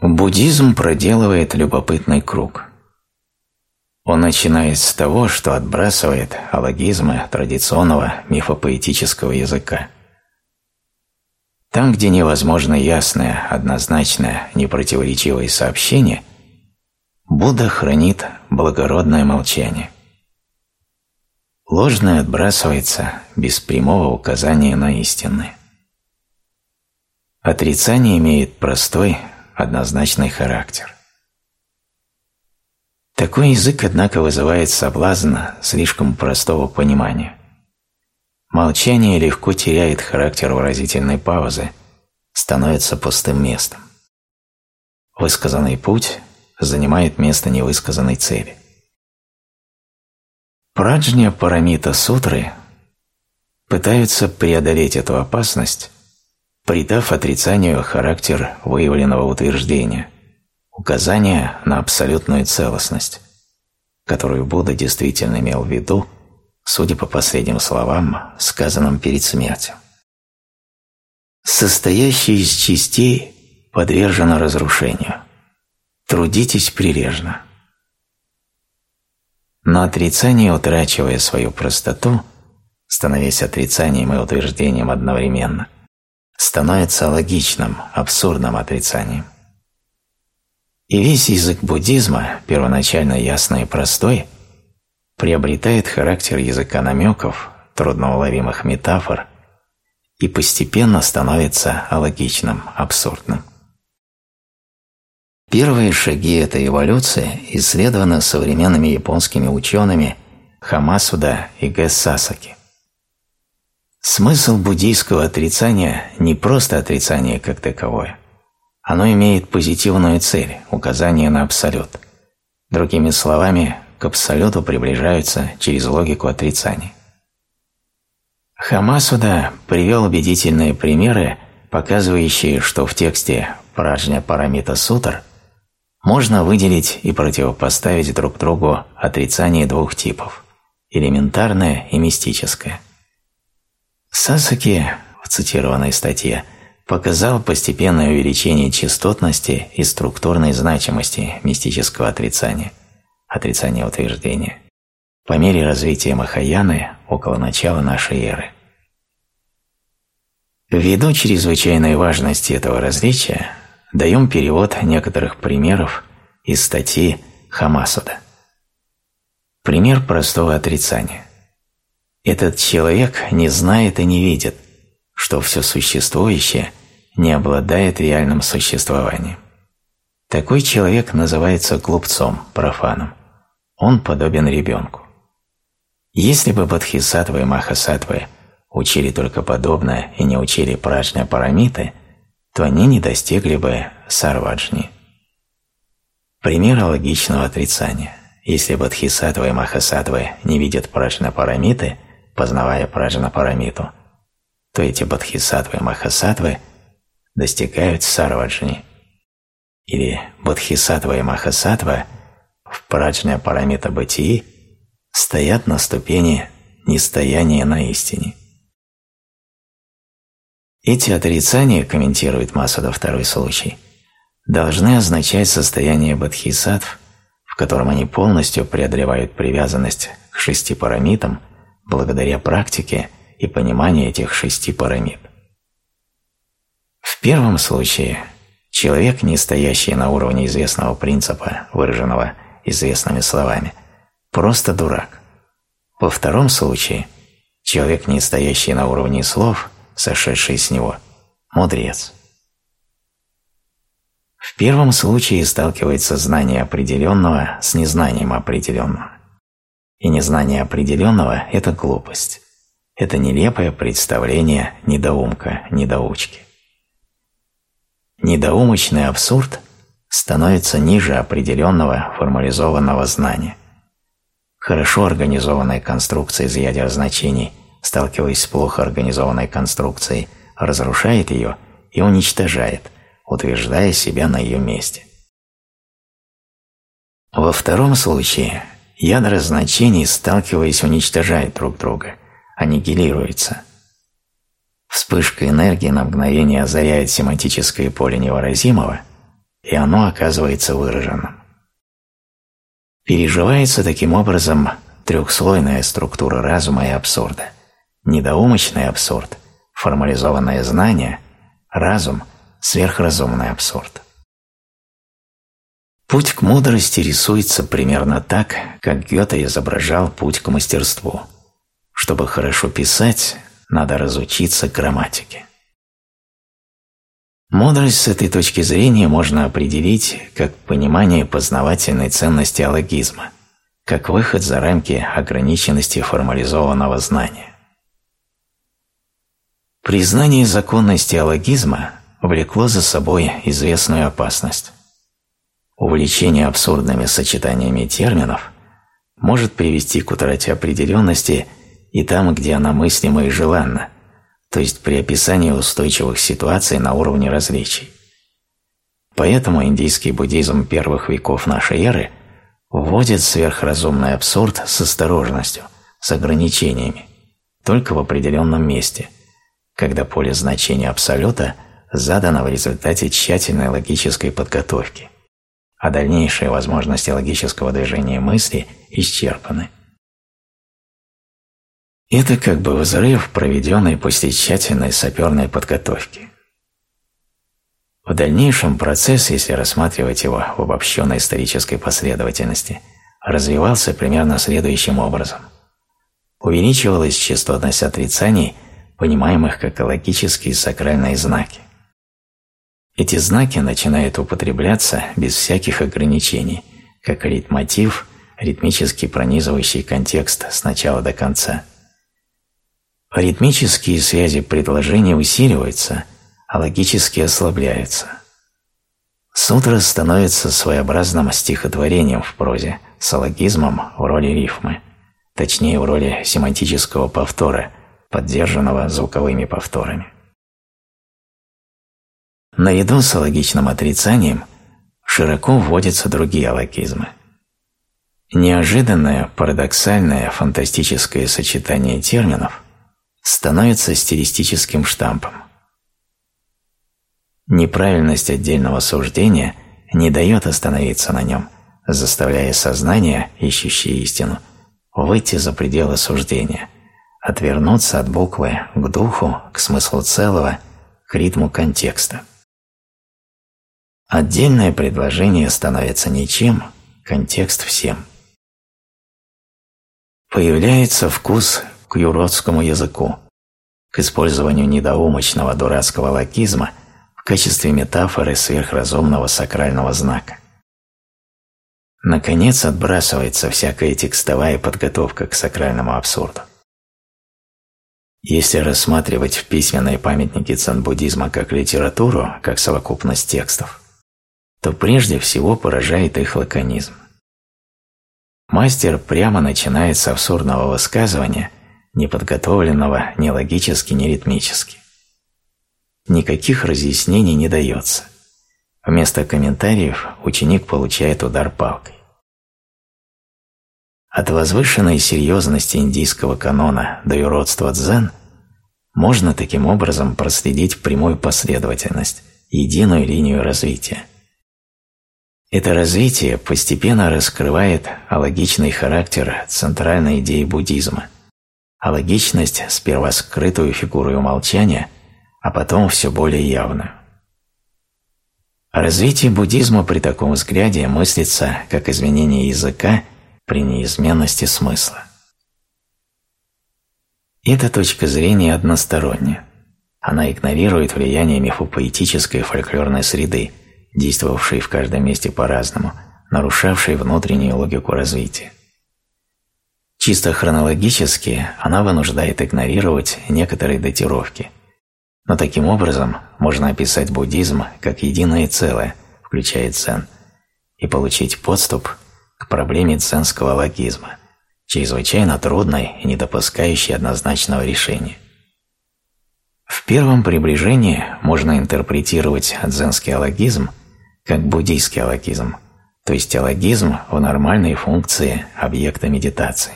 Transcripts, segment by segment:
Буддизм проделывает любопытный круг. Он начинает с того, что отбрасывает алогизмы традиционного мифопоэтического языка. Там, где невозможно ясное, однозначное, непротиворечивое сообщение, Будда хранит благородное молчание. Ложное отбрасывается без прямого указания на истинное. Отрицание имеет простой, однозначный характер. Такой язык, однако, вызывает соблазн слишком простого понимания. Молчание легко теряет характер выразительной паузы, становится пустым местом. Высказанный путь занимает место невысказанной цели. Праджня Парамита Сутры пытаются преодолеть эту опасность, придав отрицанию характер выявленного утверждения – указание на абсолютную целостность, которую Будда действительно имел в виду, судя по последним словам, сказанным перед смертью. Состоящий из частей подвержено разрушению. Трудитесь прилежно. Но отрицание, утрачивая свою простоту, становясь отрицанием и утверждением одновременно, становится логичным, абсурдным отрицанием. И весь язык буддизма, первоначально ясный и простой, приобретает характер языка намеков, трудноуловимых метафор и постепенно становится алогичным, абсурдным. Первые шаги этой эволюции исследованы современными японскими учеными Хамасуда и Г. Сасаки. Смысл буддийского отрицания не просто отрицание как таковое, оно имеет позитивную цель – указание на абсолют. Другими словами, к абсолюту приближаются через логику отрицания. Хамасуда привел убедительные примеры, показывающие, что в тексте Праджня Парамита Сутр можно выделить и противопоставить друг другу отрицание двух типов – элементарное и мистическое. Сасаки в цитированной статье – показал постепенное увеличение частотности и структурной значимости мистического отрицания, отрицания утверждения, по мере развития Махаяны около начала нашей эры. Ввиду чрезвычайной важности этого различия даем перевод некоторых примеров из статьи Хамасуда. Пример простого отрицания. Этот человек не знает и не видит, что все существующее не обладает реальным существованием. Такой человек называется глупцом, профаном. Он подобен ребенку. Если бы бодхисаттвы и махасаттвы учили только подобное и не учили праджня парамиты, то они не достигли бы сарваджни. Пример логичного отрицания. Если бодхисаттвы и махасаттвы не видят праджна парамиты, познавая праджна парамиту, то эти бодхисаттвы и махасаттвы – достигают сарваджни, или бодхисаттва и махасаттва в праджня парамита бытии стоят на ступени нестояния на истине. Эти отрицания, комментирует Масуда второй случай, должны означать состояние бодхисаттв, в котором они полностью преодолевают привязанность к шести парамитам благодаря практике и пониманию этих шести парамит. В первом случае человек, не стоящий на уровне известного принципа, выраженного известными словами, просто дурак. Во втором случае человек, не стоящий на уровне слов, сошедший с него, мудрец. В первом случае сталкивается знание определенного с незнанием определенного. И незнание определенного – это глупость. Это нелепое представление недоумка, недоучки. Недоумочный абсурд становится ниже определенного формализованного знания. Хорошо организованная конструкция из ядер значений, сталкиваясь с плохо организованной конструкцией, разрушает ее и уничтожает, утверждая себя на ее месте. Во втором случае ядра значений, сталкиваясь, уничтожают друг друга, аннигилируются – Вспышка энергии на мгновение озаряет семантическое поле невыразимого, и оно оказывается выраженным. Переживается таким образом трехслойная структура разума и абсурда. Недоумочный абсурд, формализованное знание, разум, сверхразумный абсурд. Путь к мудрости рисуется примерно так, как Гёте изображал путь к мастерству. Чтобы хорошо писать, надо разучиться грамматике. Мудрость с этой точки зрения можно определить как понимание познавательной ценности алогизма, как выход за рамки ограниченности формализованного знания. Признание законности алогизма влекло за собой известную опасность. Увлечение абсурдными сочетаниями терминов может привести к утрате определенности и там, где она мыслима и желанна, то есть при описании устойчивых ситуаций на уровне различий. Поэтому индийский буддизм первых веков нашей эры вводит сверхразумный абсурд с осторожностью, с ограничениями, только в определенном месте, когда поле значения абсолюта задано в результате тщательной логической подготовки а дальнейшие возможности логического движения мысли исчерпаны. Это как бы взрыв, проведенный после тщательной саперной подготовки. В дальнейшем процесс, если рассматривать его в обобщенной исторической последовательности, развивался примерно следующим образом. Увеличивалась частотность отрицаний, понимаемых как логические сакральные знаки. Эти знаки начинают употребляться без всяких ограничений, как ритмотив, ритмически пронизывающий контекст с начала до конца. Ритмические связи предложения усиливаются, а логически ослабляются. Сутра становится своеобразным стихотворением в прозе с алогизмом в роли рифмы, точнее в роли семантического повтора, поддержанного звуковыми повторами. Наряду с логичным отрицанием широко вводятся другие логизмы. Неожиданное, парадоксальное, фантастическое сочетание терминов становится стилистическим штампом. Неправильность отдельного суждения не дает остановиться на нем, заставляя сознание, ищущее истину, выйти за пределы суждения, отвернуться от буквы к духу, к смыслу целого, к ритму контекста. Отдельное предложение становится ничем, контекст всем. Появляется вкус к юродскому языку, к использованию недоумочного дурацкого алогизма в качестве метафоры сверхразумного сакрального знака. Наконец отбрасывается всякая текстовая подготовка к сакральному абсурду. Если рассматривать письменные памятники дзен-буддизма как литературу, как совокупность текстов, то прежде всего поражает их лаконизм. Мастер прямо начинает с абсурдного высказывания, неподготовленного ни логически, ни ритмически. Никаких разъяснений не дается. Вместо комментариев ученик получает удар палкой. От возвышенной серьезности индийского канона до юродства дзен можно таким образом проследить прямую последовательность, единую линию развития. Это развитие постепенно раскрывает алогичный характер центральной идеи буддизма, алогичность сперва скрытую фигурой умолчания, а потом все более явную. Развитие буддизма при таком взгляде мыслится как изменение языка при неизменности смысла. Эта точка зрения односторонняя. Она игнорирует влияние мифопоэтической фольклорной среды, действовавшие в каждом месте по-разному, нарушавшие внутреннюю логику развития. Чисто хронологически она вынуждает игнорировать некоторые датировки, но таким образом можно описать буддизм как единое целое, включая дзен, и получить подступ к проблеме дзенского логизма, чрезвычайно трудной и не допускающей однозначного решения. В первом приближении можно интерпретировать дзенский алогизм как буддийский алогизм, то есть алогизм в нормальной функции объекта медитации.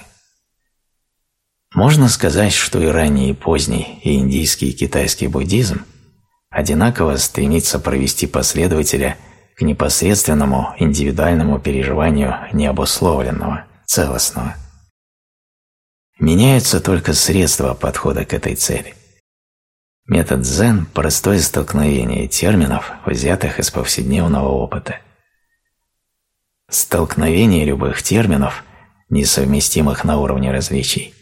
Можно сказать, что и ранний, и поздний, и индийский, и китайский буддизм одинаково стремится провести последователя к непосредственному индивидуальному переживанию необусловленного, целостного. Меняются только средства подхода к этой цели. Метод дзен – простое столкновение терминов, взятых из повседневного опыта. Столкновение любых терминов, несовместимых на уровне различий,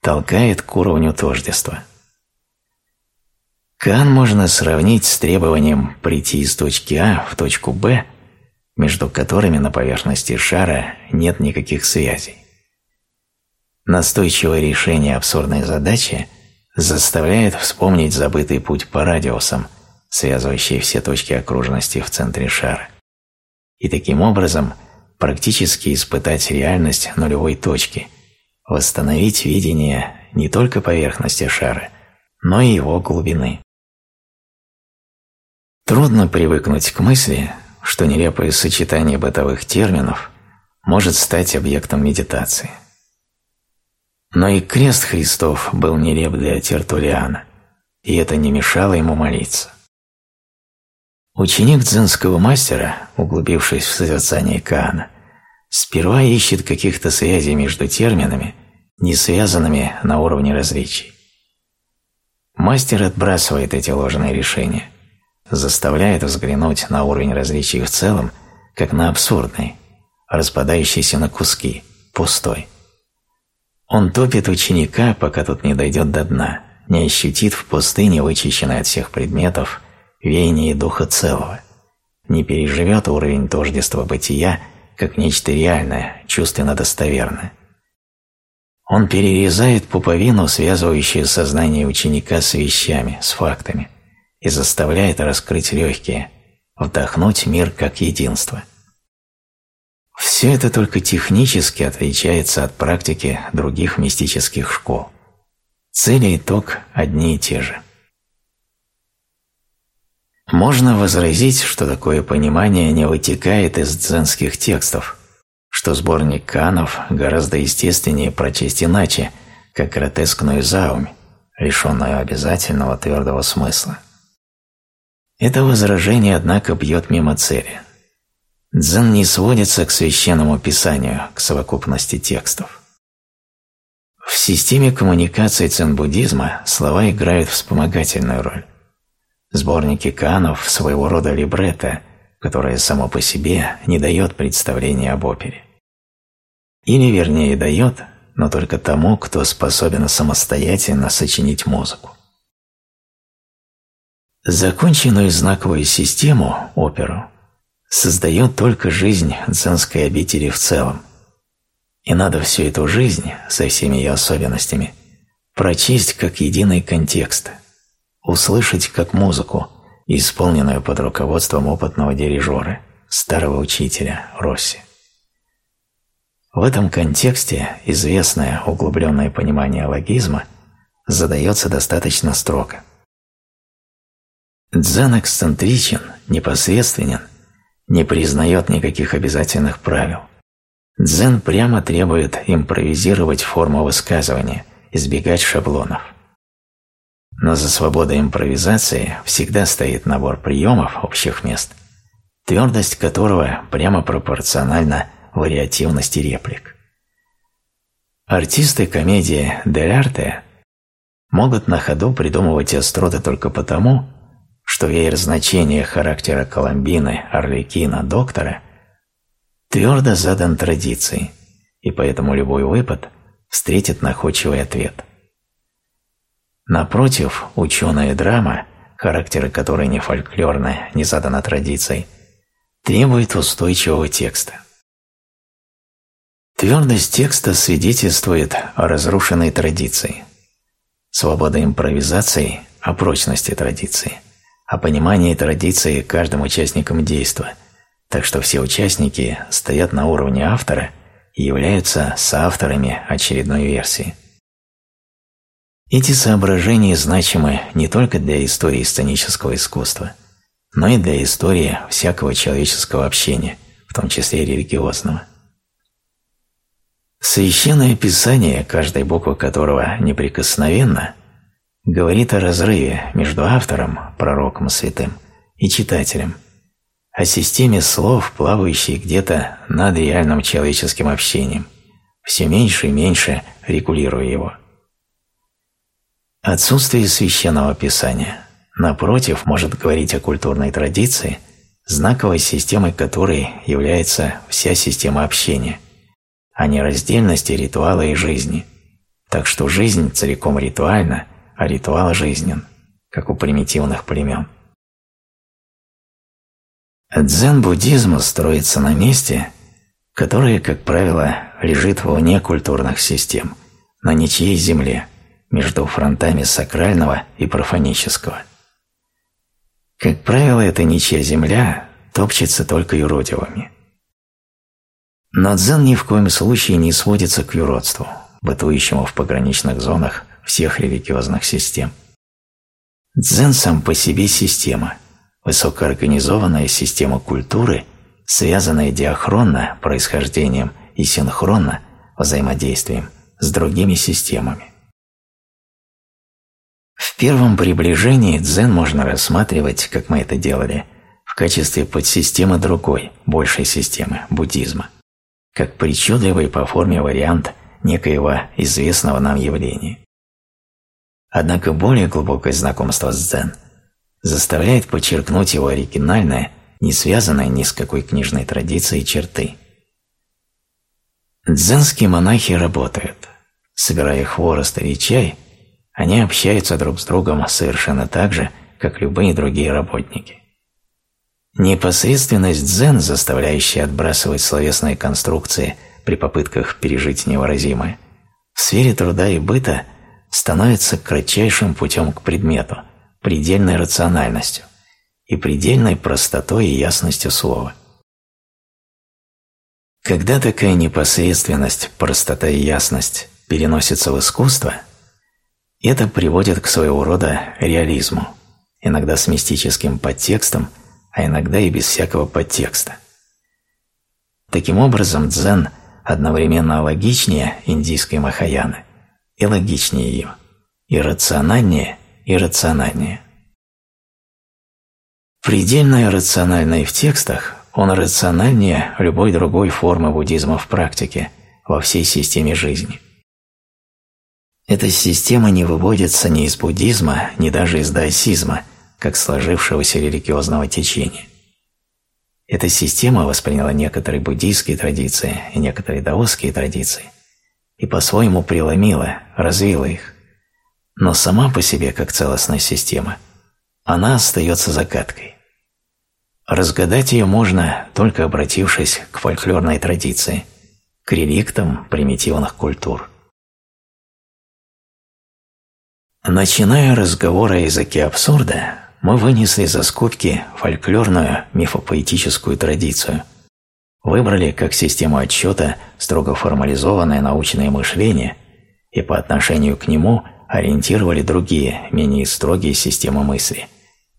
толкает к уровню тождества. Кан можно сравнить с требованием прийти из точки А в точку Б, между которыми на поверхности шара нет никаких связей. Настойчивое решение абсурдной задачи заставляет вспомнить забытый путь по радиусам, связывающий все точки окружности в центре шара, и таким образом практически испытать реальность нулевой точки, восстановить видение не только поверхности шара, но и его глубины. Трудно привыкнуть к мысли, что нелепое сочетание бытовых терминов может стать объектом медитации. Но и крест Христов был нелеп для Тертулиана, и это не мешало ему молиться. Ученик дзенского мастера, углубившись в созерцание Каана, сперва ищет каких-то связей между терминами, не связанными на уровне различий. Мастер отбрасывает эти ложные решения – заставляет взглянуть на уровень различий в целом, как на абсурдный, распадающийся на куски, пустой. Он топит ученика, пока тот не дойдет до дна, не ощутит в пустыне, вычищенной от всех предметов, веяние духа целого, не переживет уровень тождества бытия, как нечто реальное, чувственно достоверное. Он перерезает пуповину, связывающую сознание ученика с вещами, с фактами – и заставляет раскрыть легкие, вдохнуть мир как единство. Все это только технически отличается от практики других мистических школ. Цель и итог одни и те же. Можно возразить, что такое понимание не вытекает из дзенских текстов, что сборник канов гораздо естественнее прочесть иначе, как гротескную заумь, лишенную обязательного твердого смысла. Это возражение, однако, бьет мимо цели. Дзен не сводится к священному писанию, к совокупности текстов. В системе коммуникации дзен-буддизма слова играют вспомогательную роль. Сборники канов – своего рода либретто, которое само по себе не дает представления об опере. Или, вернее, дает, но только тому, кто способен самостоятельно сочинить музыку. Законченную знаковую систему, оперу, создает только жизнь дзенской обители в целом. И надо всю эту жизнь, со всеми ее особенностями, прочесть как единый контекст, услышать как музыку, исполненную под руководством опытного дирижера, старого учителя Росси. В этом контексте известное углубленное понимание логизма задается достаточно строго. Дзен эксцентричен, непосредственен, не признает никаких обязательных правил. Дзен прямо требует импровизировать форму высказывания, избегать шаблонов. Но за свободой импровизации всегда стоит набор приемов общих мест, твердость которого прямо пропорциональна вариативности реплик. Артисты комедии «Дель арте» могут на ходу придумывать остроты только потому, что веер-значение характера Коломбины, Орликина, Доктора твердо задан традицией, и поэтому любой выпад встретит находчивый ответ. Напротив, ученая драма, характеры которой не фольклорны, не задана традицией, требует устойчивого текста. Твердость текста свидетельствует о разрушенной традиции, свобода импровизации – о прочности традиции – о понимании традиции каждым участником действа, так что все участники стоят на уровне автора и являются соавторами очередной версии. Эти соображения значимы не только для истории сценического искусства, но и для истории всякого человеческого общения, в том числе религиозного. Священное Писание, каждая буква которого неприкосновенна, говорит о разрыве между автором, пророком святым, и читателем, о системе слов, плавающей где-то над реальным человеческим общением, все меньше и меньше регулируя его. Отсутствие священного писания, напротив, может говорить о культурной традиции, знаковой системой которой является вся система общения, а не раздельности ритуала и жизни. Так что жизнь целиком ритуальна, а ритуал жизнен, как у примитивных племен. Дзен-буддизм строится на месте, которое, как правило, лежит вне культурных систем, на ничьей земле, между фронтами сакрального и профанического. Как правило, эта ничья земля топчется только юродивыми. Но дзен ни в коем случае не сводится к юродству, бытующему в пограничных зонах всех религиозных систем. Дзен сам по себе система, высокоорганизованная система культуры, связанная диахронно происхождением и синхронно взаимодействием с другими системами. В первом приближении дзен можно рассматривать, как мы это делали, в качестве подсистемы другой, большей системы – буддизма, как причудливый по форме вариант некоего известного нам явления. Однако более глубокое знакомство с дзен заставляет подчеркнуть его оригинальное, не связанное ни с какой книжной традицией черты. Дзенские монахи работают. Собирая хворост или чай – они общаются друг с другом совершенно так же, как любые другие работники. Непосредственность дзен, заставляющая отбрасывать словесные конструкции при попытках пережить невыразимое, в сфере труда и быта становится кратчайшим путем к предмету, предельной рациональностью и предельной простотой и ясностью слова. Когда такая непосредственность, простота и ясность переносится в искусство – это приводит к своего рода реализму, иногда с мистическим подтекстом, а иногда и без всякого подтекста. Таким образом, дзен одновременно логичнее индийской махаяны и логичнее ее, и рациональнее и рациональнее. Предельно рациональный в текстах, он рациональнее любой другой формы буддизма в практике, во всей системе жизни – эта система не выводится ни из буддизма, ни даже из даосизма, как сложившегося религиозного течения. Эта система восприняла некоторые буддийские традиции и некоторые даосские традиции и по-своему преломила, развила их. Но сама по себе, как целостная система, она остается загадкой. Разгадать ее можно, только обратившись к фольклорной традиции, к реликтам примитивных культур – Начиная разговор о языке абсурда, мы вынесли за скобки фольклорную мифопоэтическую традицию, выбрали как систему отсчета строго формализованное научное мышление и по отношению к нему ориентировали другие, менее строгие системы мысли,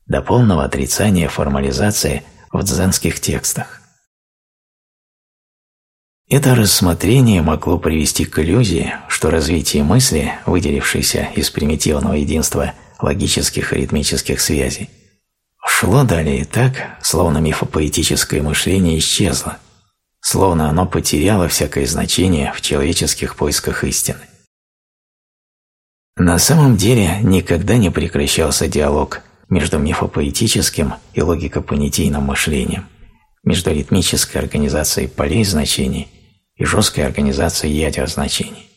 до полного отрицания формализации в дзенских текстах. Это рассмотрение могло привести к иллюзии, что развитие мысли, выделившейся из примитивного единства логических и ритмических связей, шло далее так, словно мифопоэтическое мышление исчезло, словно оно потеряло всякое значение в человеческих поисках истины. На самом деле никогда не прекращался диалог между мифопоэтическим и логико-понятийным мышлением, между ритмической организацией полей значений и жесткой организации ядер значений.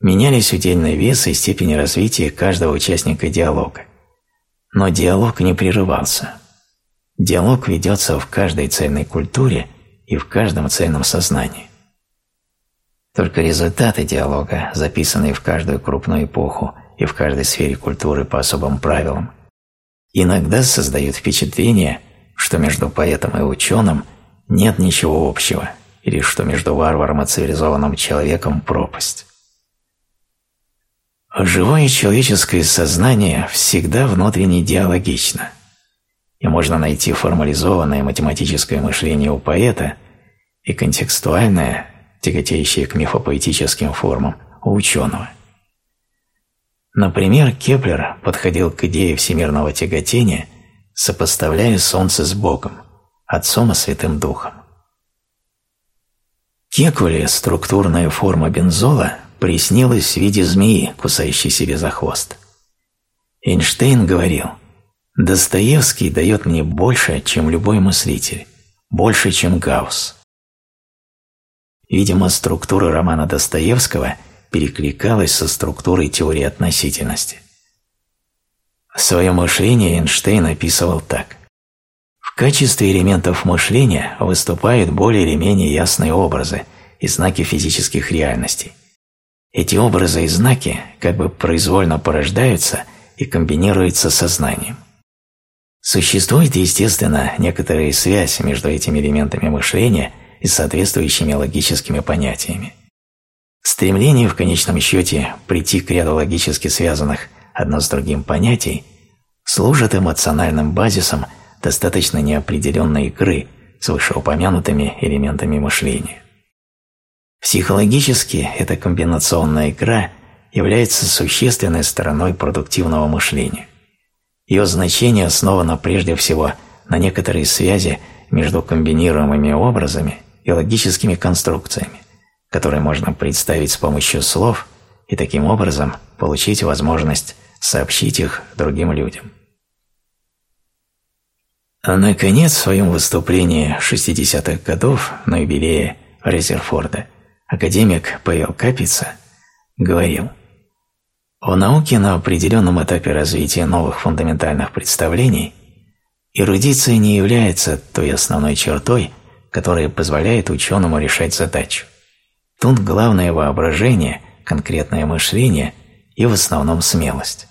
Менялись удельный вес и степень развития каждого участника диалога. Но диалог не прерывался. Диалог ведется в каждой цельной культуре и в каждом цельном сознании. Только результаты диалога, записанные в каждую крупную эпоху и в каждой сфере культуры по особым правилам, иногда создают впечатление, что между поэтом и ученым нет ничего общего – или что между варваром и цивилизованным человеком пропасть. Живое человеческое сознание всегда внутренне диалогично, и можно найти формализованное математическое мышление у поэта и контекстуальное, тяготеющее к мифопоэтическим формам, у ученого. Например, Кеплер подходил к идее всемирного тяготения сопоставляя Солнце с Богом, Отцом и Святым Духом. Кекуле структурная форма бензола приснилась в виде змеи, кусающей себя за хвост. Эйнштейн говорил, «Достоевский дает мне больше, чем любой мыслитель, больше, чем Гаусс». Видимо, структура романа Достоевского перекликалась со структурой теории относительности. Свое мышление Эйнштейн описывал так. В качестве элементов мышления выступают более или менее ясные образы и знаки физических реальностей. Эти образы и знаки как бы произвольно порождаются и комбинируются сознанием. Существует, естественно, некоторая связь между этими элементами мышления и соответствующими логическими понятиями. Стремление в конечном счете прийти к ряду логически связанных одно с другим понятий служит эмоциональным базисом достаточно неопределенной игры с вышеупомянутыми элементами мышления. Психологически эта комбинационная игра является существенной стороной продуктивного мышления. Ее значение основано прежде всего на некоторой связи между комбинируемыми образами и логическими конструкциями, которые можно представить с помощью слов и таким образом получить возможность сообщить их другим людям. А наконец, в своем выступлении 60-х годов на юбилее Резерфорда академик Павел Капица говорил «В науке на определенном этапе развития новых фундаментальных представлений эрудиция не является той основной чертой, которая позволяет ученому решать задачу. Тут главное воображение, конкретное мышление и в основном смелость.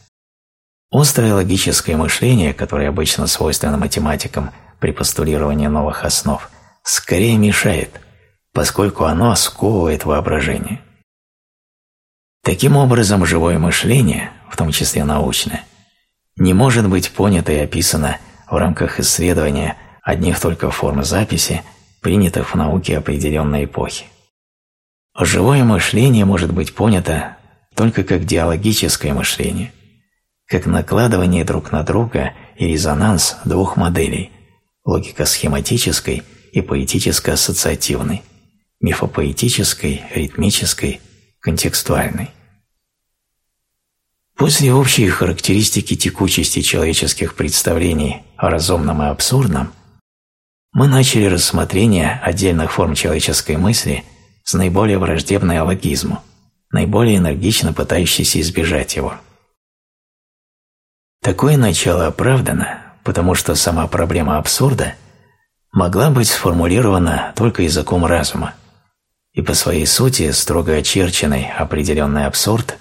Острое логическое мышление, которое обычно свойственно математикам при постулировании новых основ, скорее мешает, поскольку оно сковывает воображение. Таким образом, живое мышление, в том числе научное, не может быть понято и описано в рамках исследования одних только форм записи принятых в науке определенной эпохи. Живое мышление может быть понято только как диалогическое мышление, как накладывание друг на друга и резонанс двух моделей – логико-схематической и поэтическо-ассоциативной, мифопоэтической, ритмической, контекстуальной. После общей характеристики текучести человеческих представлений о разумном и абсурдном – мы начали рассмотрение отдельных форм человеческой мысли с наиболее враждебной алогизму, наиболее энергично пытающейся избежать его. Такое начало оправдано, потому что сама проблема абсурда могла быть сформулирована только языком разума, и по своей сути строго очерченный определенный абсурд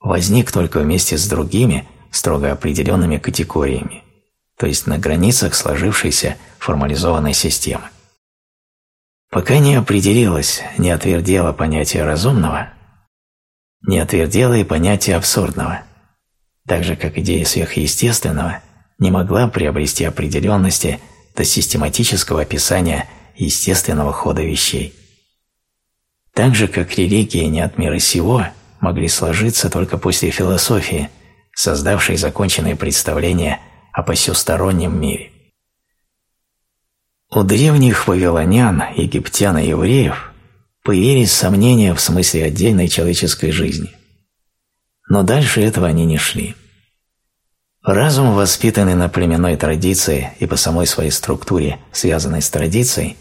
возник только вместе с другими строго определенными категориями, то есть на границах сложившейся формализованной системы. Пока не определилось, не отвердело понятие разумного, не отвердело и понятие абсурдного, так же как идея сверхъестественного не могла приобрести определенности до систематического описания естественного хода вещей. Так же, как религии не от мира сего могли сложиться только после философии, создавшей законченные представления о посюстороннем мире. У древних вавилонян, египтян и евреев появились сомнения в смысле отдельной человеческой жизни. Но дальше этого они не шли. Разум, воспитанный на племенной традиции и по самой своей структуре, связанной с традицией,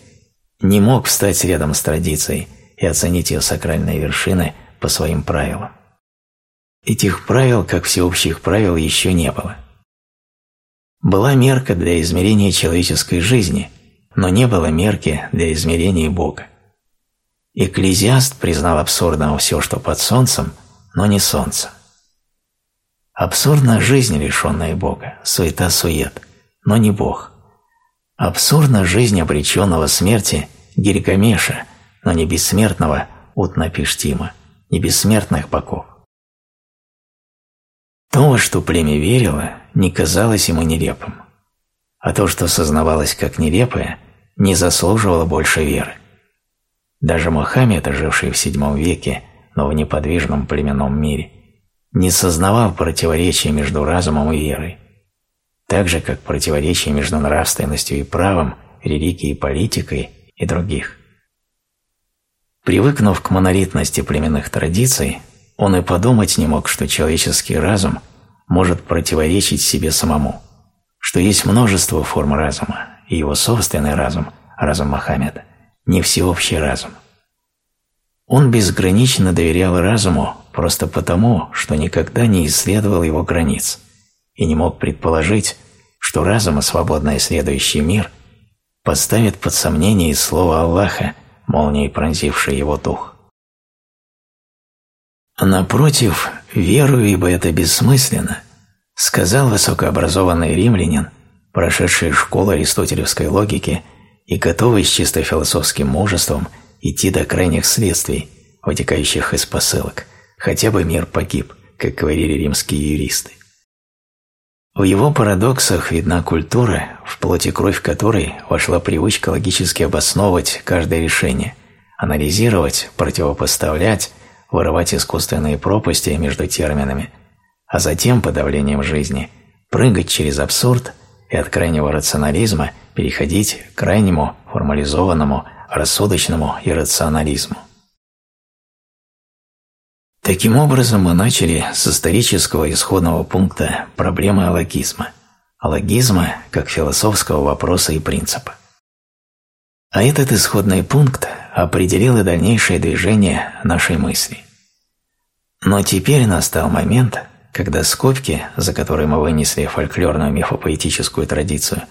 не мог встать рядом с традицией и оценить ее сакральные вершины по своим правилам. Этих правил, как всеобщих правил, еще не было. Была мерка для измерения человеческой жизни – но не было мерки для измерения Бога. Экклезиаст признал абсурдным все, что под солнцем, но не солнце. Абсурдна жизнь, лишенная Бога, суета-сует, но не Бог. Абсурдна жизнь обреченного смерти Гильгамеша, но не бессмертного Утнапиштима, не бессмертных богов. То, во что племя верило, не казалось ему нелепым а то, что сознавалось как нелепое, не заслуживало больше веры. Даже Мухаммед, живший в VII веке, но в неподвижном племенном мире, не сознавал противоречия между разумом и верой. так же, как противоречие между нравственностью и правом, религией и политикой и других. Привыкнув к монолитности племенных традиций, он и подумать не мог, что человеческий разум может противоречить себе самому, что есть множество форм разума, и его собственный разум, разум Мохаммеда, не всеобщий разум. Он безгранично доверял разуму просто потому, что никогда не исследовал его границ и не мог предположить, что разум, свободно исследующий мир, поставит под сомнение слово Аллаха, молнией пронзившей его дух. Напротив, верую, ибо это бессмысленно, сказал высокообразованный римлянин, прошедший школу аристотелевской логики и готовый с чисто философским мужеством идти до крайних следствий, вытекающих из посылок, хотя бы мир погиб, как говорили римские юристы. В его парадоксах видна культура, в плоти кровь которой вошла привычка логически обосновывать каждое решение, анализировать, противопоставлять, вырывать искусственные пропасти между терминами, а затем подавлением жизни прыгать через абсурд и от крайнего рационализма переходить к крайнему формализованному рассудочному иррационализму. Таким образом, мы начали с исторического исходного пункта проблемы алогизма, алогизма как философского вопроса и принципа. А этот исходный пункт определил и дальнейшее движение нашей мысли. Но теперь настал момент, когда скобки, за которые мы вынесли фольклорную мифопоэтическую традицию,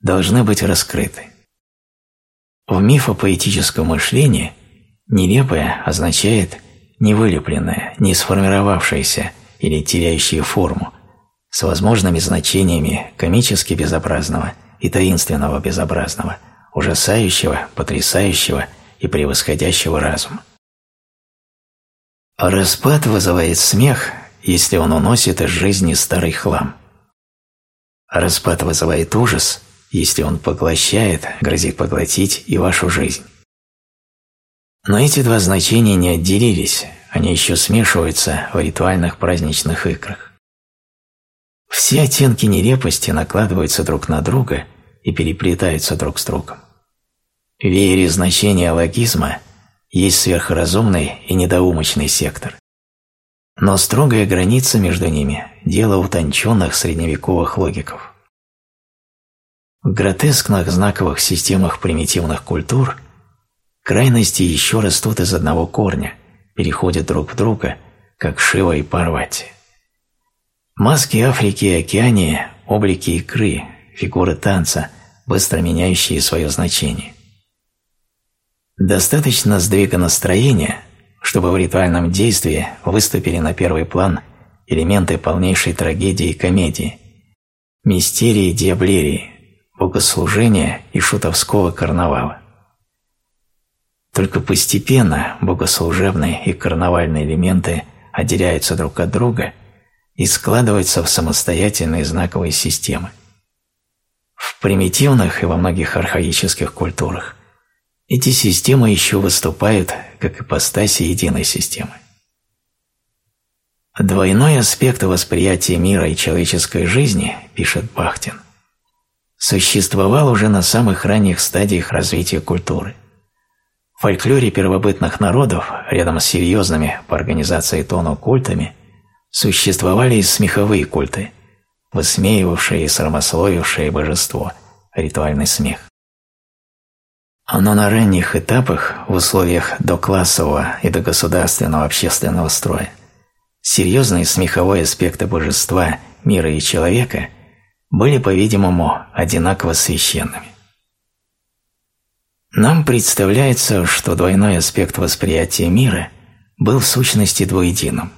должны быть раскрыты. В мифопоэтическом мышлении нелепое означает невылепленное, не сформировавшееся или теряющее форму, с возможными значениями комически безобразного и таинственного безобразного, ужасающего, потрясающего и превосходящего разума. Распад вызывает смех, если он уносит из жизни старый хлам. Распад вызывает ужас, если он поглощает, грозит поглотить и вашу жизнь. Но эти два значения не отделились, они еще смешиваются в ритуальных праздничных играх. Все оттенки нелепости накладываются друг на друга и переплетаются друг с другом. В веере значения логизма есть сверхразумный и недоумочный сектор. Но строгая граница между ними – дело утонченных средневековых логиков. В гротескных знаковых системах примитивных культур – Крайности еще растут из одного корня, переходят друг в друга, как Шива и Парвати. Маски Африки и Океании, облики икры, фигуры танца, быстро меняющие свое значение. Достаточно сдвига настроения, чтобы в ритуальном действии выступили на первый план элементы полнейшей трагедии и комедии, мистерии и диаблерии, богослужения и шутовского карнавала. Только постепенно богослужебные и карнавальные элементы отделяются друг от друга и складываются в самостоятельные знаковые системы. В примитивных и во многих архаических культурах эти системы еще выступают как ипостаси единой системы. Двойной аспект восприятия мира и человеческой жизни, пишет Бахтин, существовал уже на самых ранних стадиях развития культуры – в фольклоре первобытных народов, рядом с серьезными по организации тону культами, существовали и смеховые культы, высмеивавшие и срамословившие божество, ритуальный смех. Но на ранних этапах, в условиях доклассового и догосударственного общественного строя, серьезные смеховые аспекты божества, мира и человека были, по-видимому, одинаково священными. Нам представляется, что двойной аспект восприятия мира был в сущности двуединым.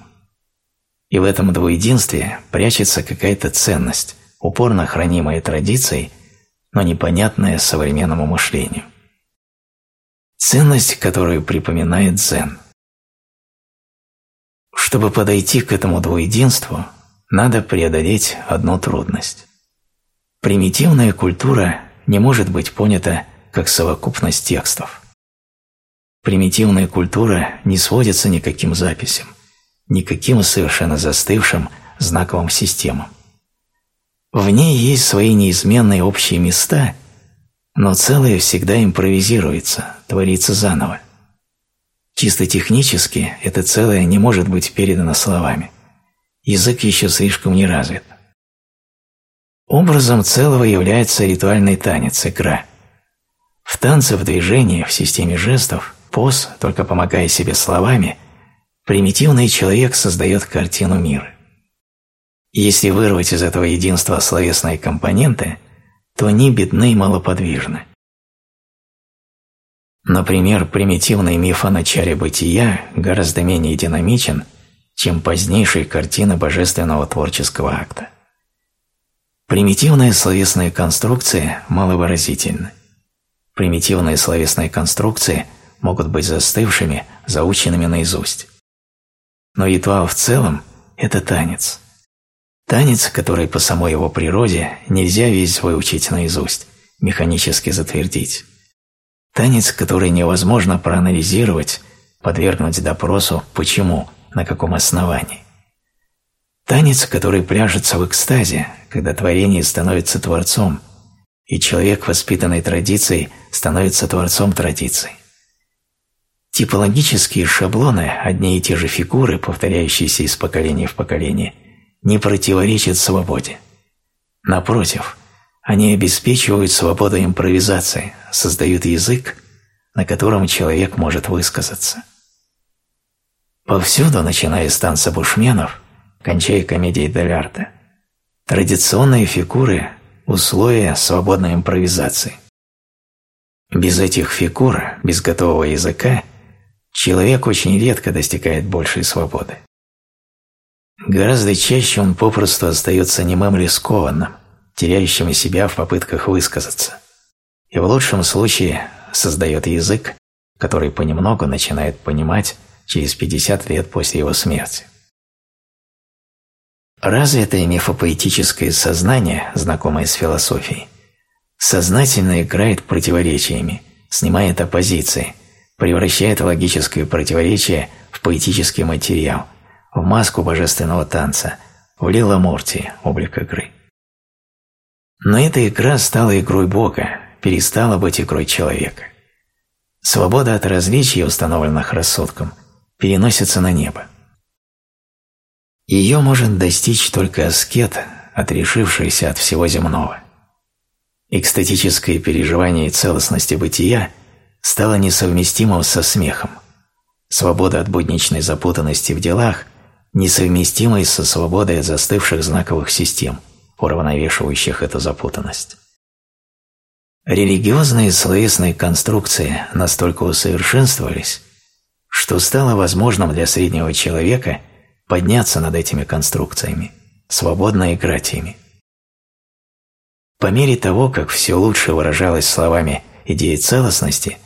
И в этом двуединстве прячется какая-то ценность, упорно хранимая традицией, но непонятная современному мышлению. Ценность, которую припоминает дзен. Чтобы подойти к этому двуединству, надо преодолеть одну трудность. Примитивная культура не может быть понята как совокупность текстов. Примитивная культура не сводится никаким записям, никаким совершенно застывшим знаковым системам. В ней есть свои неизменные общие места, но целое всегда импровизируется, творится заново. Чисто технически это целое не может быть передано словами. Язык еще слишком не развит. Образом целого является ритуальный танец, игра. В танце, в движении, в системе жестов, поз, только помогая себе словами, примитивный человек создает картину мира. Если вырвать из этого единства словесные компоненты, то они бедны и малоподвижны. Например, примитивный миф о начале бытия гораздо менее динамичен, чем позднейшие картины божественного творческого акта. Примитивные словесные конструкции маловыразительны. Примитивные словесные конструкции могут быть застывшими, заученными наизусть. Но ритуал в целом – это танец. Танец, который по самой его природе нельзя весь выучить наизусть, механически затвердить. Танец, который невозможно проанализировать, подвергнуть допросу «почему», «на каком основании». Танец, который пляжется в экстазе, когда творение становится творцом, и человек, воспитанный традицией, становится творцом традиции. Типологические шаблоны, одни и те же фигуры, повторяющиеся из поколения в поколение, не противоречат свободе. Напротив, они обеспечивают свободу импровизации, создают язык, на котором человек может высказаться. Повсюду, начиная с танца бушменов, кончая комедией Делярта, традиционные фигуры – условия свободной импровизации. Без этих фигур, без готового языка, человек очень редко достигает большей свободы. Гораздо чаще он попросту остается немым рискованным, теряющим себя в попытках высказаться, и в лучшем случае создает язык, который понемногу начинает понимать через 50 лет после его смерти. Развитое мифопоэтическое сознание, знакомое с философией, сознательно играет противоречиями, снимает оппозиции, превращает логическое противоречие в поэтический материал, в маску божественного танца, в лила морти, облик игры. Но эта игра стала игрой Бога, перестала быть игрой человека. Свобода от различий, установленных рассудком, переносится на небо. Ее может достичь только аскет, отрешившийся от всего земного. Экстатическое переживание целостности бытия стало несовместимым со смехом. Свобода от будничной запутанности в делах несовместимой со свободой от застывших знаковых систем – уравновешивающих эту запутанность. Религиозные словесные конструкции настолько усовершенствовались, что стало возможным для среднего человека подняться над этими конструкциями, свободно играть ими. По мере того, как все лучше выражалось словами идеи целостности,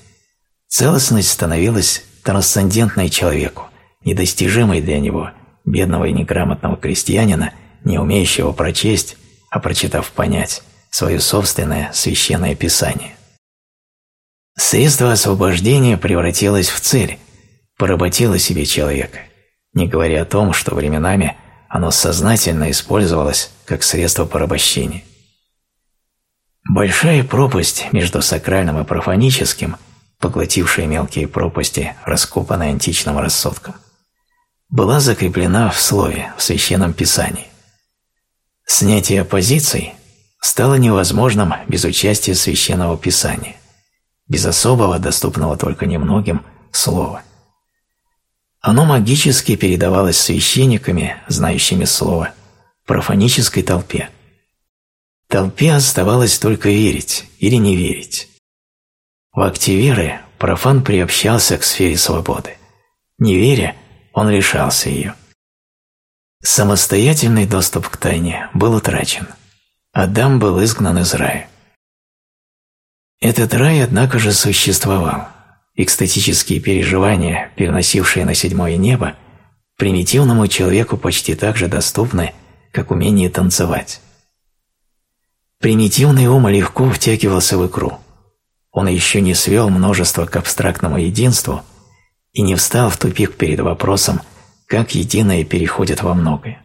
целостность становилась трансцендентной человеку, недостижимой для него, бедного и неграмотного крестьянина, не умеющего прочесть а прочитав понять свое собственное священное писание. Средство освобождения превратилось в цель, поработило себе человека, не говоря о том, что временами оно сознательно использовалось как средство порабощения. Большая пропасть между сакральным и профаническим, поглотившая мелкие пропасти, раскопанные античным рассудком, была закреплена в слове, в священном писании. Снятие позиций стало невозможным без участия священного писания, без особого, доступного только немногим, слова. Оно магически передавалось священниками, знающими слово, профанической толпе. Толпе оставалось только верить или не верить. В акте веры профан приобщался к сфере свободы. Не веря, он лишался ее. Самостоятельный доступ к тайне был утрачен. Адам был изгнан из рая. Этот рай, однако же, существовал. Экстатические переживания, переносившие на седьмое небо, примитивному человеку почти так же доступны, как умение танцевать. Примитивный ум легко втягивался в игру. Он еще не свел множество к абстрактному единству и не встал в тупик перед вопросом – как единое переходит во многое.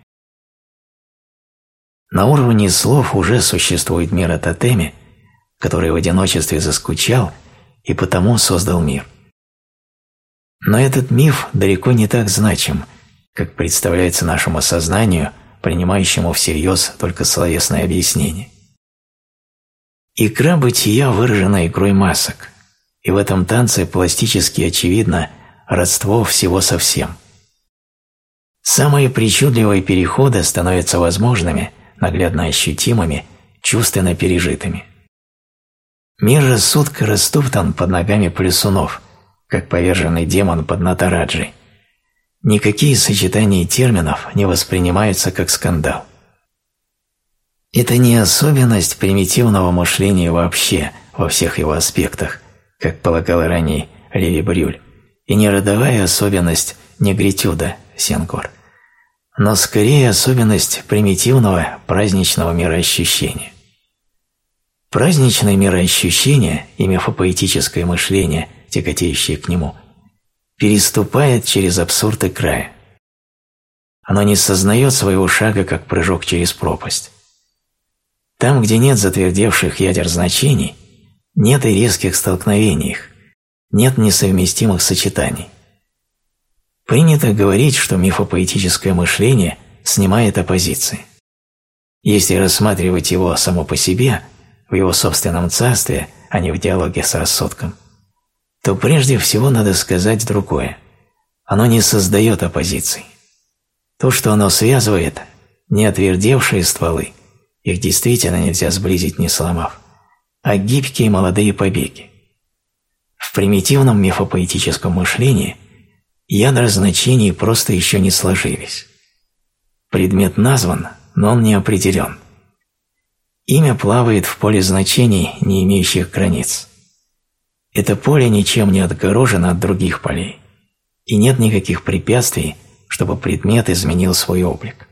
На уровне слов уже существует мир о тотеме, который в одиночестве заскучал и потому создал мир. Но этот миф далеко не так значим, как представляется нашему сознанию, принимающему всерьез только словесное объяснение. Игра бытия выражена игрой масок, и в этом танце пластически очевидно родство всего со всем. Самые причудливые переходы становятся возможными, наглядно ощутимыми, чувственно пережитыми. Мир рассудка растоптан под ногами плюсунов, как поверженный демон под Натараджей. Никакие сочетания терминов не воспринимаются как скандал. Это не особенность примитивного мышления вообще, во всех его аспектах, как полагал ранее Леви Брюль, и не родовая особенность негритюда Сенгор, но скорее особенность примитивного праздничного мироощущения. Праздничное мироощущение и мифопоэтическое мышление, тяготеющее к нему, переступает через абсурд и края. Оно не сознает своего шага как прыжок через пропасть. Там, где нет затвердевших ядер значений, нет и резких столкновений нет несовместимых сочетаний. Принято говорить, что мифопоэтическое мышление снимает оппозиции. Если рассматривать его само по себе, в его собственном царстве, а не в диалоге с рассудком, то прежде всего надо сказать другое. Оно не создает оппозиций. То, что оно связывает, не отвердевшие стволы, их действительно нельзя сблизить, не сломав, а гибкие молодые побеги. В примитивном мифопоэтическом мышлении ядра значений просто еще не сложились. Предмет назван, но он не определен. Имя плавает в поле значений, не имеющих границ. Это поле ничем не отгорожено от других полей, и нет никаких препятствий, чтобы предмет изменил свой облик.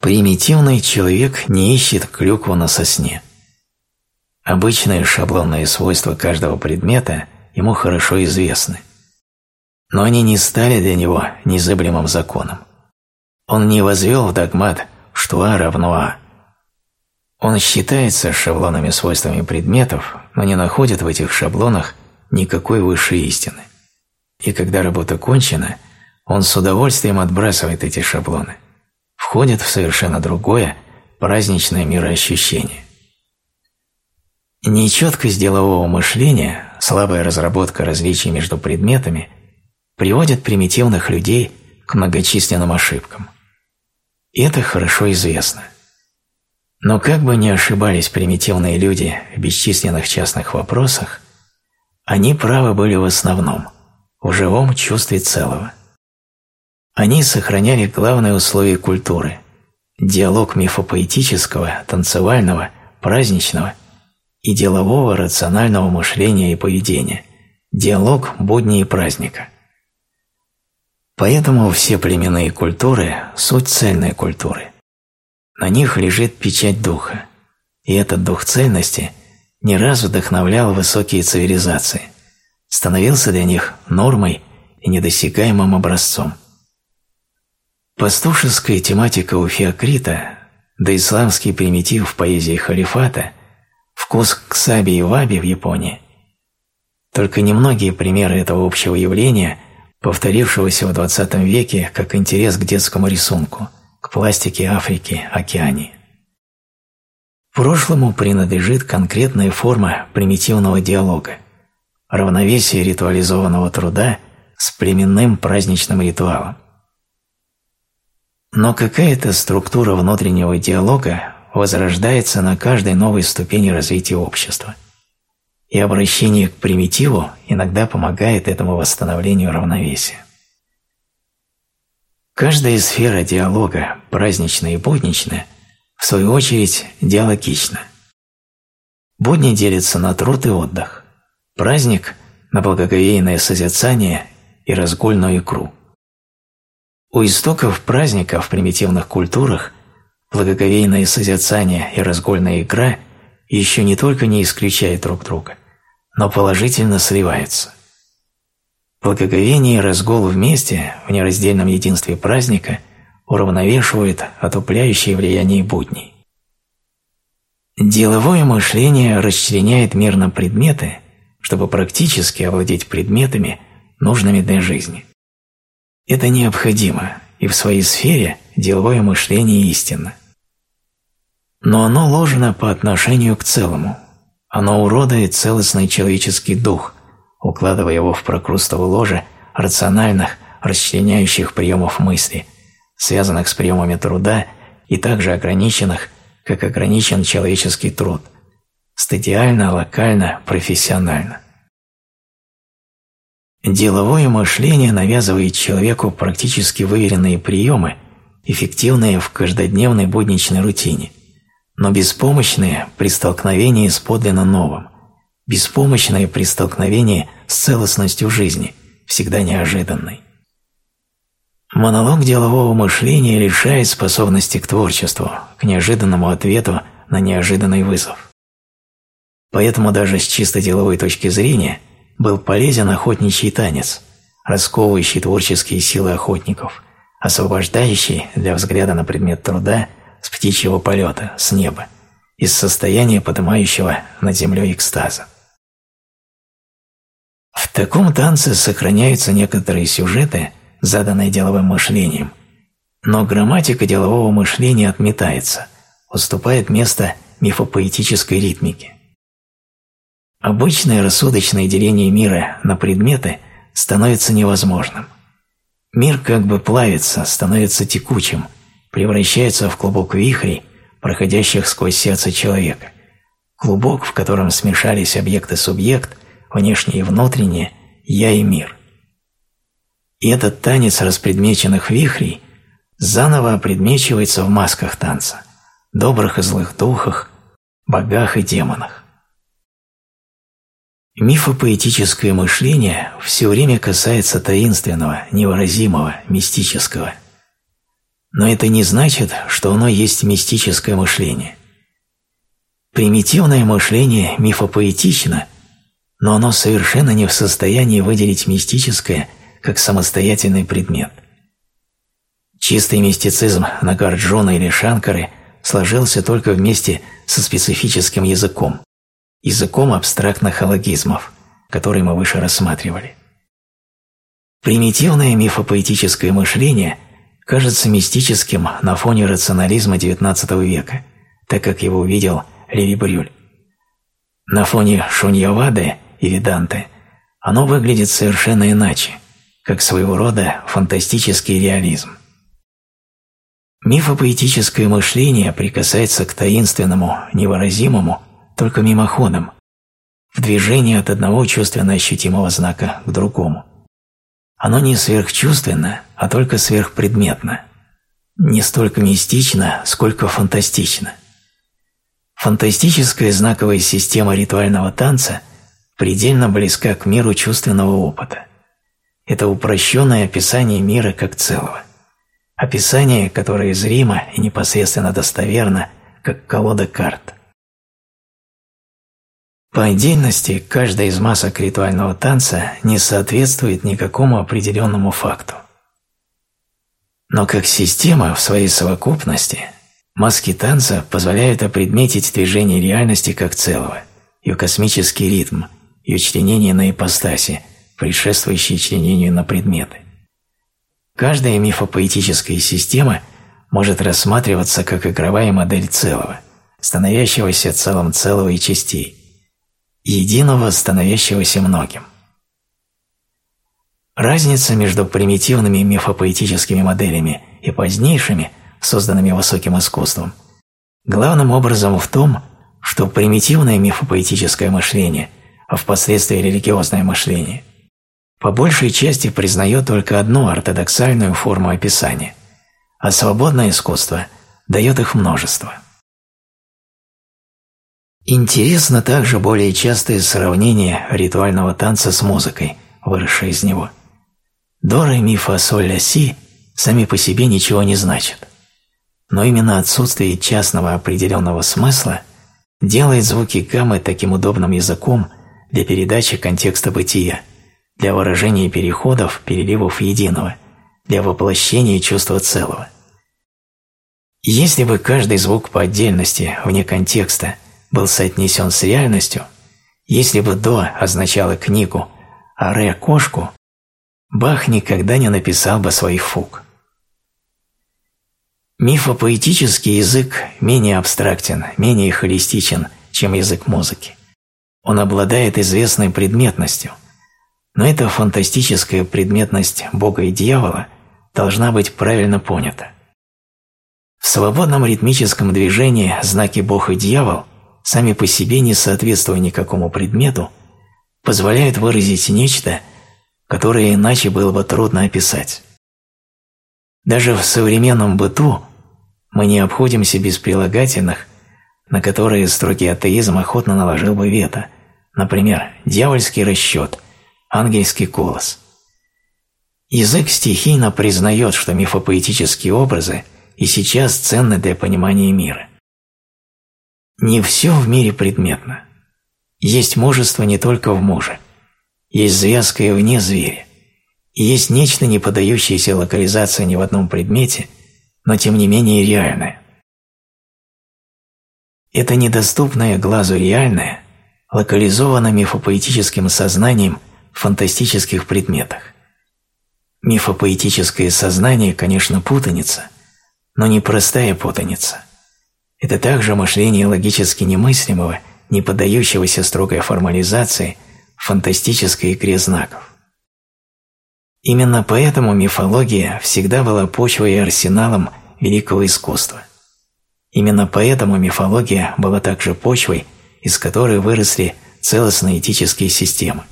Примитивный человек не ищет клюкву на сосне. Обычные шаблонные свойства каждого предмета ему хорошо известны. Но они не стали для него незыблемым законом. Он не возвел в догмат, что А равно А. Он считается шаблонными свойствами предметов, но не находит в этих шаблонах никакой высшей истины. И когда работа кончена, он с удовольствием отбрасывает эти шаблоны – входит в совершенно другое, праздничное мироощущение. Нечеткость делового мышления, слабая разработка различий между предметами приводит примитивных людей к многочисленным ошибкам. Это хорошо известно. Но как бы ни ошибались примитивные люди в бесчисленных частных вопросах, они правы были в основном, в живом чувстве целого – они сохраняли главные условия культуры – диалог мифопоэтического, танцевального, праздничного и делового рационального мышления и поведения, диалог будни и праздника. Поэтому все племенные культуры – суть цельной культуры. На них лежит печать духа, и этот дух цельности не раз вдохновлял высокие цивилизации, становился для них нормой и недосягаемым образцом. Пастушеская тематика у Феокрита, да исламский примитив в поэзии халифата, вкус к саби и ваби в Японии. Только немногие примеры этого общего явления, повторившегося в XX веке как интерес к детскому рисунку, пластике Африки, Океании. Прошлому принадлежит конкретная форма примитивного диалога, равновесие ритуализованного труда с племенным праздничным ритуалом. Но какая-то структура внутреннего диалога возрождается на каждой новой ступени развития общества. И обращение к примитиву иногда помогает этому восстановлению равновесия. Каждая сфера диалога, праздничная и будничная, в свою очередь диалогична. Будни делятся на труд и отдых, праздник – на благоговейное созерцание и разгульную икру – у истоков праздника в примитивных культурах благоговейное созерцание и разгольная игра еще не только не исключают друг друга, но положительно сливаются. Благоговение и разгул вместе в нераздельном единстве праздника уравновешивают отупляющее влияние будней. Деловое мышление расчленяет мир на предметы, чтобы практически овладеть предметами, нужными для жизни. Это необходимо, и в своей сфере деловое мышление истинно. Но оно ложно по отношению к целому. Оно уродует целостный человеческий дух, укладывая его в прокрустово ложе рациональных, расчленяющих приемов мысли, связанных с приемами труда и также ограниченных, как ограничен человеческий труд, стадиально, локально, профессионально. Деловое мышление навязывает человеку практически выверенные приемы, эффективные в каждодневной будничной рутине, но беспомощные при столкновении с подлинно новым, беспомощные при столкновении с целостностью жизни, всегда неожиданной. Монолог делового мышления лишает способности к творчеству, к неожиданному ответу на неожиданный вызов. Поэтому даже с чисто деловой точки зрения был полезен охотничий танец, расковывающий творческие силы охотников, освобождающий для взгляда на предмет труда с птичьего полета, с неба, из состояния поднимающего над землей экстаза. В таком танце сохраняются некоторые сюжеты – заданной деловым мышлением, но грамматика делового мышления отметается, уступает место мифопоэтической ритмике. Обычное рассудочное деление мира на предметы становится невозможным. Мир как бы плавится, становится текучим, превращается в клубок вихрей, проходящих сквозь сердце человека. Клубок, в котором смешались объект и субъект, внешнее и внутреннее, я и мир – и этот танец распредмеченных вихрей заново предмечивается в масках танца, добрых и злых духах, богах и демонах. Мифопоэтическое мышление все время касается таинственного, невыразимого, мистического. Но это не значит, что оно есть мистическое мышление. Примитивное мышление мифопоэтично, но оно совершенно не в состоянии выделить мистическое – как самостоятельный предмет. Чистый мистицизм Нагарджуна или Шанкары сложился только вместе со специфическим языком, языком абстрактных алогизмов, который мы выше рассматривали. Примитивное мифопоэтическое мышление кажется мистическим на фоне рационализма XIX века, так как его увидел Леви Брюль. На фоне Шуньявады и Веданты оно выглядит совершенно иначе, как своего рода фантастический реализм. Мифопоэтическое мышление прикасается к таинственному, невыразимому только мимоходом, в движении от одного чувственно ощутимого знака к другому. Оно не сверхчувственно, а только сверхпредметно. Не столько мистично, сколько фантастично. Фантастическая знаковая система ритуального танца предельно близка к миру чувственного опыта. Это упрощенное описание мира как целого. Описание, которое зримо и непосредственно достоверно, как колода карт. По отдельности, каждая из масок ритуального танца не соответствует никакому определенному факту. Но как система в своей совокупности, маски танца позволяют опредметить движение реальности как целого, ее космический ритм, ее членение на ипостаси – предшествующие членению на предметы. Каждая мифопоэтическая система может рассматриваться как игровая модель целого, становящегося целым целого и частей, единого, становящегося многим. Разница между примитивными мифопоэтическими моделями и позднейшими, созданными высоким искусством, главным образом в том, что примитивное мифопоэтическое мышление, а впоследствии религиозное мышление – по большей части признает только одну ортодоксальную форму описания, а свободное искусство дает их множество. Интересно также более частое сравнение ритуального танца с музыкой, выросшей из него. До, ре, ми, соль, ля, сами по себе ничего не значат. Но именно отсутствие частного определенного смысла делает звуки гаммы таким удобным языком для передачи контекста бытия – для выражения переходов, переливов единого, для воплощения чувства целого, Если бы каждый звук по отдельности, вне контекста, был соотнесен с реальностью, если бы «до» означало книгу, а «ре» – кошку, Бах никогда не написал бы своих фуг. Мифопоэтический язык менее абстрактен, менее холистичен, чем язык музыки. Он обладает известной предметностью, но эта фантастическая предметность Бога и дьявола должна быть правильно понята. В свободном ритмическом движении знаки Бог и дьявол, сами по себе не соответствуя никакому предмету, позволяют выразить нечто – которые иначе было бы трудно описать. Даже в современном быту мы не обходимся без прилагательных, на которые строгий атеизм охотно наложил бы вето, например, дьявольский расчет, ангельский голос. Язык стихийно признает, что мифопоэтические образы и сейчас ценны для понимания мира. Не все в мире предметно. Есть мужество не только в муже – есть звездское вне зверя, и есть нечто, не поддающееся локализации ни в одном предмете, но тем не менее реальное. Это недоступное глазу реальное локализовано мифопоэтическим сознанием в фантастических предметах. Мифопоэтическое сознание, конечно, путаница, но не простая путаница. Это также мышление логически немыслимого, не поддающегося строгой формализации – фантастической игре знаков. Именно поэтому мифология всегда была почвой и арсеналом великого искусства. Именно поэтому мифология была также почвой, из которой выросли целостные этические системы.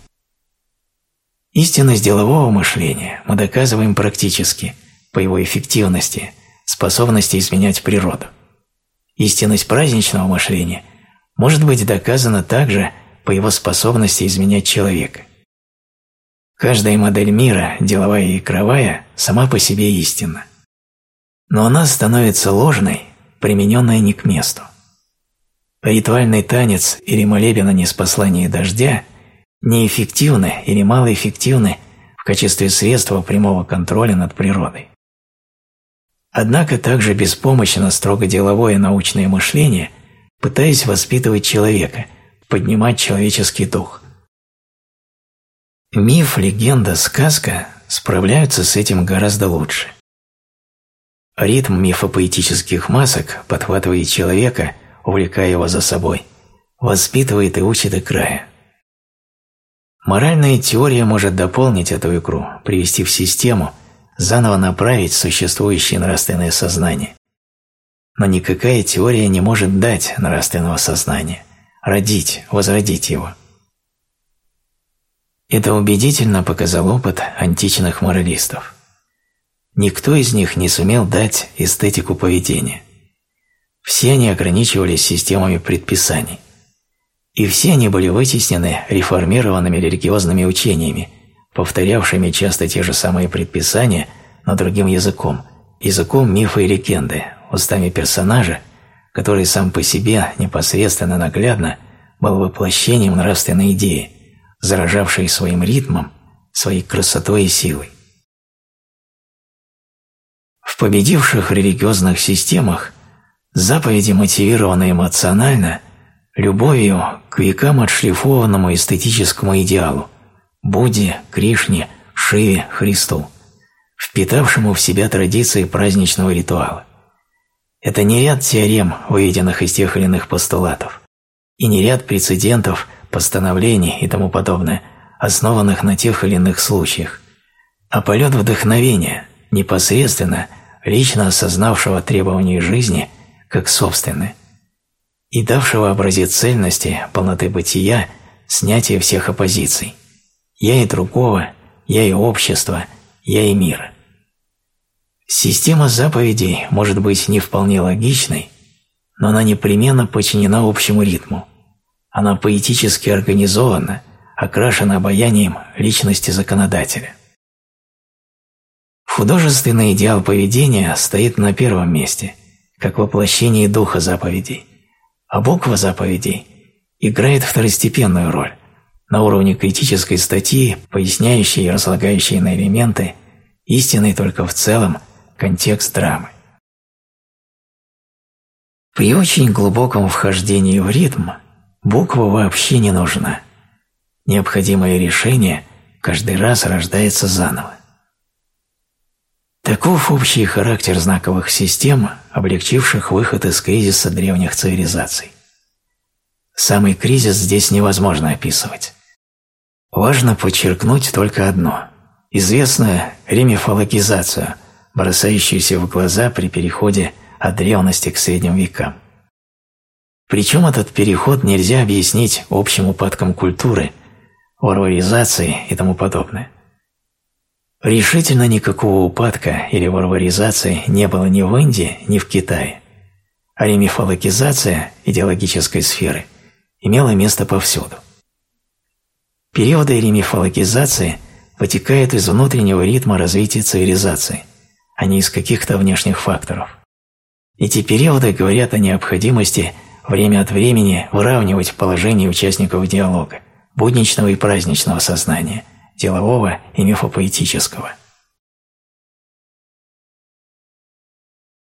Истинность делового мышления мы доказываем практически, по его эффективности, способности изменять природу. Истинность праздничного мышления может быть доказана также по его способности изменять человека. Каждая модель мира, деловая и игровая, сама по себе истинна. Но она становится ложной, примененная не к месту. Ритуальный танец или молебен о неспослании дождя неэффективны или малоэффективны в качестве средства прямого контроля над природой. Однако также беспомощно строго деловое научное мышление, пытаясь воспитывать человека – поднимать человеческий дух. Миф, легенда, сказка справляются с этим гораздо лучше. Ритм мифопоэтических масок подхватывает человека, увлекая его за собой, воспитывает и учит до края. Моральная теория может дополнить эту игру, привести в систему, заново направить существующее нравственное сознание. Но никакая теория не может дать нравственного сознания родить, возродить его. Это убедительно показал опыт античных моралистов. Никто из них не сумел дать эстетику поведения. Все они ограничивались системами предписаний. И все они были вытеснены реформированными религиозными учениями, повторявшими часто те же самые предписания, но другим языком, языком мифа и легенды, устами персонажа, который сам по себе непосредственно наглядно был воплощением нравственной идеи, заражавшей своим ритмом, своей красотой и силой. В победивших религиозных системах заповеди мотивированы эмоционально любовью к векам отшлифованному эстетическому идеалу – Будде, Кришне, Шиве, Христу, впитавшему в себя традиции праздничного ритуала. Это не ряд теорем, выведенных из тех или иных постулатов, и не ряд прецедентов, постановлений и тому подобное, основанных на тех или иных случаях, а полет вдохновения, непосредственно, лично осознавшего требования жизни как собственные, и давшего образец цельности, полноты бытия, снятия всех оппозиций. Я и другого, я и общество, я и мира. Система заповедей может быть не вполне логичной, но она непременно подчинена общему ритму. Она поэтически организована, окрашена обаянием личности законодателя. Художественный идеал поведения стоит на первом месте, как воплощение духа заповедей, а буква заповедей играет второстепенную роль на уровне критической статьи, поясняющей и разлагающей на элементы, истинной только в целом – контекст драмы. При очень глубоком вхождении в ритм буква вообще не нужна. Необходимое решение каждый раз рождается заново. Таков общий характер знаковых систем, облегчивших выход из кризиса древних цивилизаций. Самый кризис здесь невозможно описывать. Важно подчеркнуть только одно – известную ремифологизацию, бросающуюся в глаза при переходе от древности к средним векам. Причем этот переход нельзя объяснить общим упадком культуры, варваризацией и тому подобное. Решительно никакого упадка или варваризации не было ни в Индии, ни в Китае, а ремифологизация идеологической сферы имела место повсюду. Периоды ремифологизации вытекают из внутреннего ритма развития цивилизации, а не из каких-то внешних факторов. Эти периоды говорят о необходимости время от времени выравнивать положение участников диалога, будничного и праздничного сознания, делового и мифопоэтического.